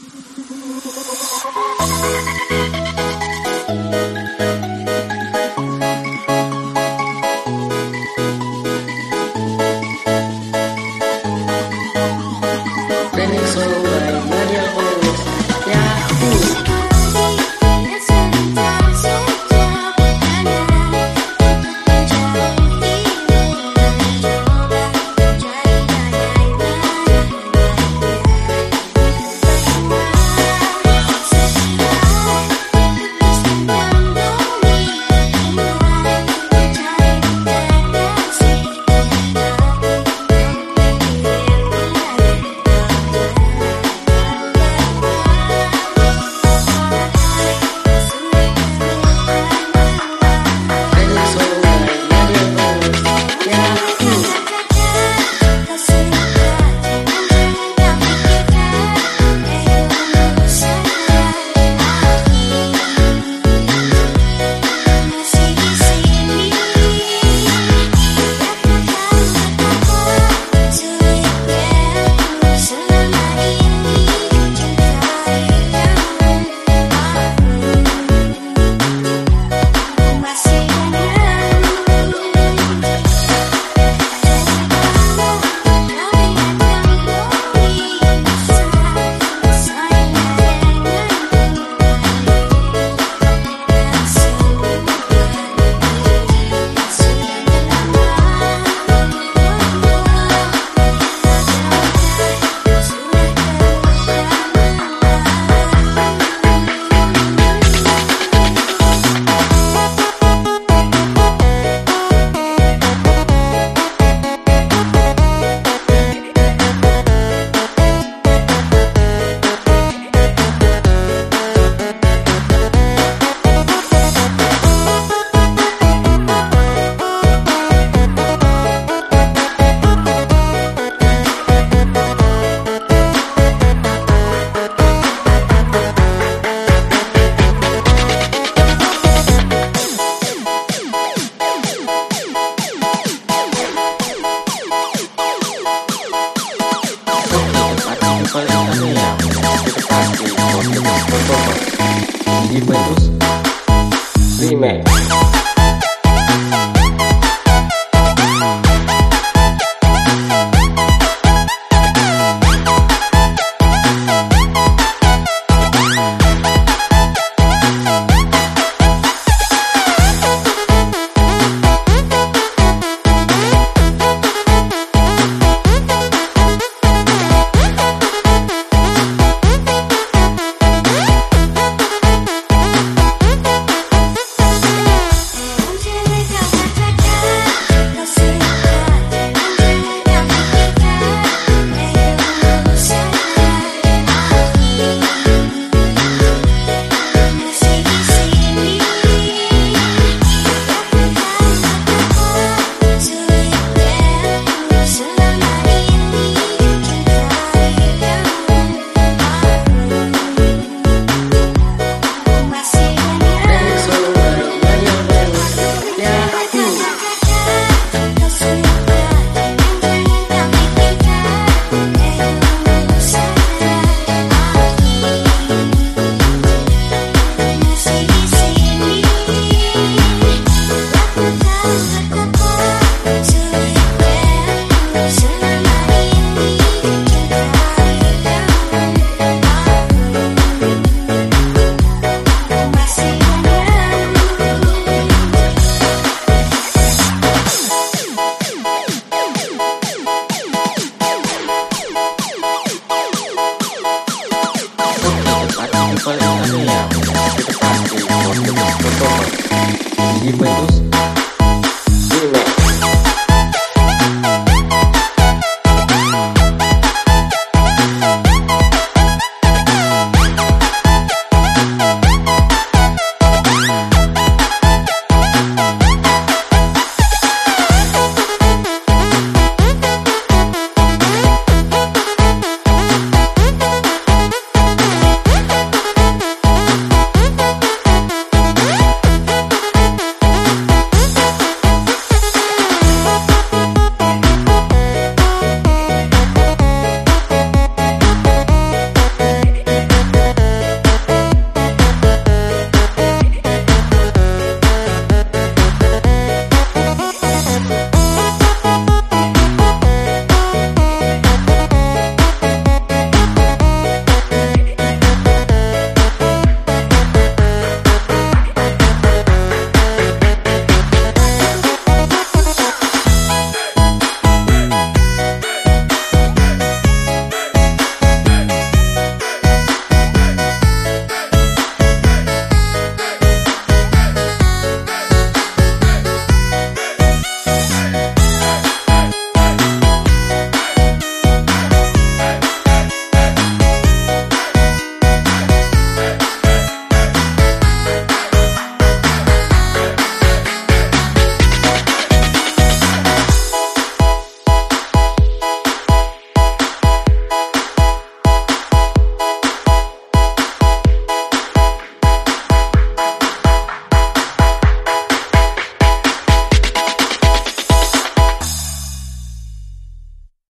Thank you. misalnya misalnya kita kasih contoh di remake terus seguirme entonces.